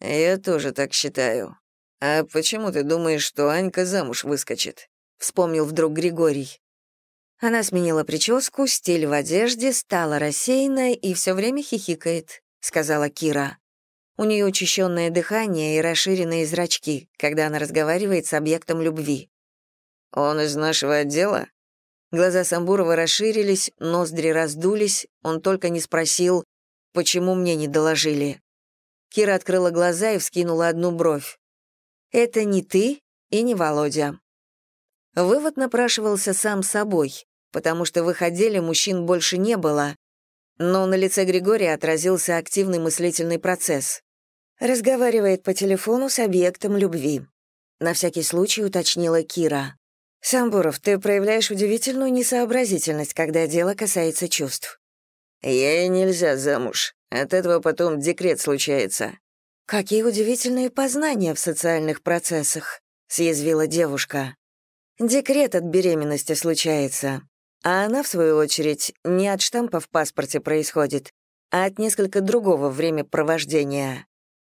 «Я тоже так считаю. А почему ты думаешь, что Анька замуж выскочит?» — вспомнил вдруг Григорий. Она сменила прическу, стиль в одежде, стала рассеянной и все время хихикает, — сказала Кира. У нее учащенное дыхание и расширенные зрачки, когда она разговаривает с объектом любви. Он из нашего отдела? Глаза Самбурова расширились, ноздри раздулись, он только не спросил, почему мне не доложили. Кира открыла глаза и вскинула одну бровь. «Это не ты и не Володя». Вывод напрашивался сам собой, потому что в их отделе мужчин больше не было, но на лице Григория отразился активный мыслительный процесс. Разговаривает по телефону с объектом любви. На всякий случай уточнила Кира. «Самбуров, ты проявляешь удивительную несообразительность, когда дело касается чувств». «Ей нельзя замуж. От этого потом декрет случается». «Какие удивительные познания в социальных процессах», — съязвила девушка. «Декрет от беременности случается, а она, в свою очередь, не от штампа в паспорте происходит, а от несколько другого времяпровождения.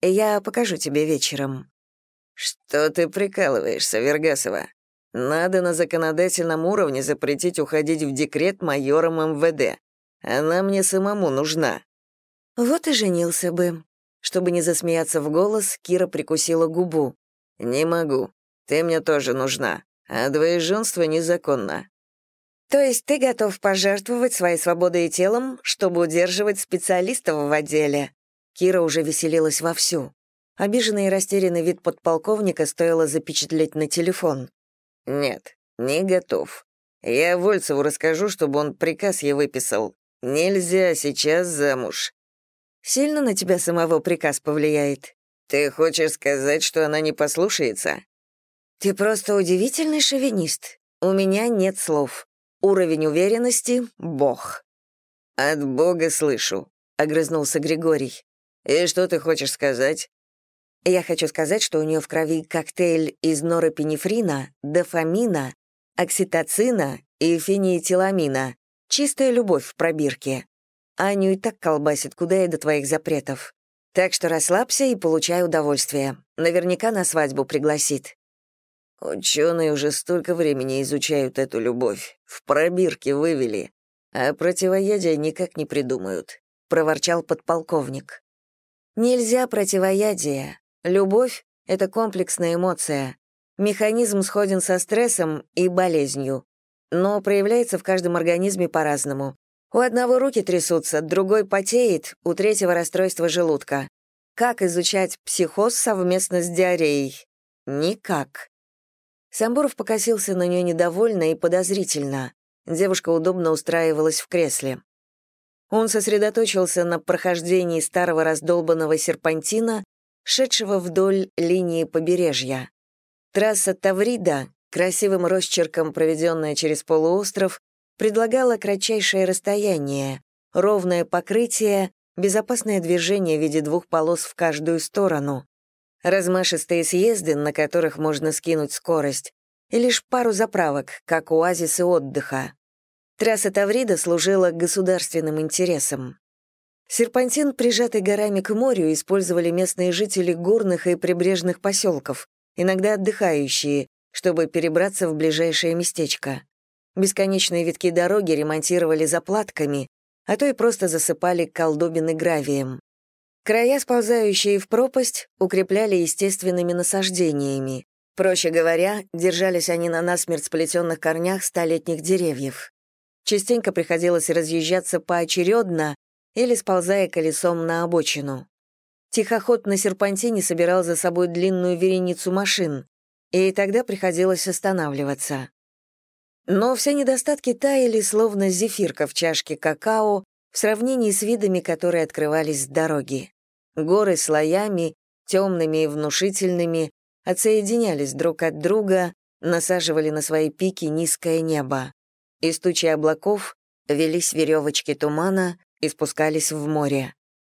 Я покажу тебе вечером». «Что ты прикалываешься, Вергасова? Надо на законодательном уровне запретить уходить в декрет майором МВД. Она мне самому нужна». «Вот и женился бы». Чтобы не засмеяться в голос, Кира прикусила губу. «Не могу. Ты мне тоже нужна. А двоеженство незаконно». «То есть ты готов пожертвовать своей свободой и телом, чтобы удерживать специалистов в отделе?» Кира уже веселилась вовсю. Обиженный и растерянный вид подполковника стоило запечатлеть на телефон. «Нет, не готов. Я Вольцеву расскажу, чтобы он приказ ей выписал. Нельзя сейчас замуж». «Сильно на тебя самого приказ повлияет?» «Ты хочешь сказать, что она не послушается?» «Ты просто удивительный шовинист. У меня нет слов. Уровень уверенности — Бог». «От Бога слышу», — огрызнулся Григорий. «И что ты хочешь сказать?» Я хочу сказать, что у нее в крови коктейль из норопинефрина, дофамина, окситоцина и фениэтиламина. Чистая любовь в пробирке. Аню и так колбасит, куда и до твоих запретов. Так что расслабься и получай удовольствие. Наверняка на свадьбу пригласит». Ученые уже столько времени изучают эту любовь. В пробирке вывели. А противоядия никак не придумают», — проворчал подполковник. «Нельзя противоядия. Любовь — это комплексная эмоция. Механизм сходен со стрессом и болезнью, но проявляется в каждом организме по-разному. У одного руки трясутся, другой потеет, у третьего расстройство желудка. Как изучать психоз совместно с диареей? Никак. Самбуров покосился на нее недовольно и подозрительно. Девушка удобно устраивалась в кресле. Он сосредоточился на прохождении старого раздолбанного серпантина шедшего вдоль линии побережья. Трасса Таврида, красивым росчерком проведенная через полуостров, предлагала кратчайшее расстояние, ровное покрытие, безопасное движение в виде двух полос в каждую сторону, размашистые съезды, на которых можно скинуть скорость, и лишь пару заправок, как оазисы отдыха. Трасса Таврида служила государственным интересам. Серпантин, прижатый горами к морю, использовали местные жители горных и прибрежных поселков, иногда отдыхающие, чтобы перебраться в ближайшее местечко. Бесконечные витки дороги ремонтировали заплатками, а то и просто засыпали колдобины гравием. Края, сползающие в пропасть, укрепляли естественными насаждениями. Проще говоря, держались они на насмерть сплетенных корнях столетних деревьев. Частенько приходилось разъезжаться поочередно, или сползая колесом на обочину. Тихоход на серпантине собирал за собой длинную вереницу машин, и тогда приходилось останавливаться. Но все недостатки таяли, словно зефирка в чашке какао, в сравнении с видами, которые открывались с дороги. Горы слоями, темными и внушительными, отсоединялись друг от друга, насаживали на свои пики низкое небо. Из тучи облаков велись веревочки тумана, и спускались в море.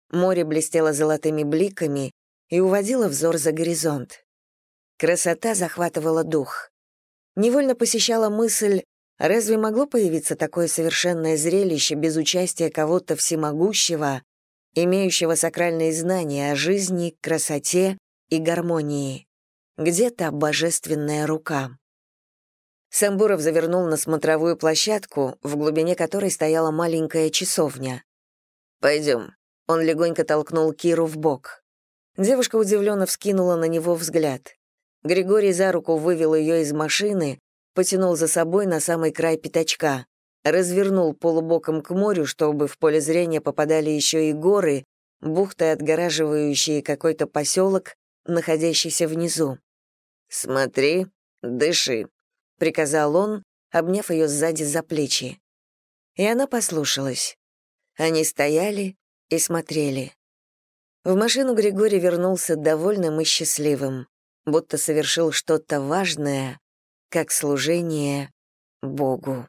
Море блестело золотыми бликами и уводило взор за горизонт. Красота захватывала дух. Невольно посещала мысль, разве могло появиться такое совершенное зрелище без участия кого-то всемогущего, имеющего сакральные знания о жизни, красоте и гармонии? Где то божественная рука? Самбуров завернул на смотровую площадку, в глубине которой стояла маленькая часовня. Пойдем. Он легонько толкнул Киру в бок. Девушка удивленно вскинула на него взгляд. Григорий за руку вывел ее из машины, потянул за собой на самый край пятачка, развернул полубоком к морю, чтобы в поле зрения попадали еще и горы, бухтой отгораживающие какой-то поселок, находящийся внизу. «Смотри, дыши», — приказал он, обняв ее сзади за плечи. И она послушалась. Они стояли и смотрели. В машину Григорий вернулся довольным и счастливым, будто совершил что-то важное, как служение Богу.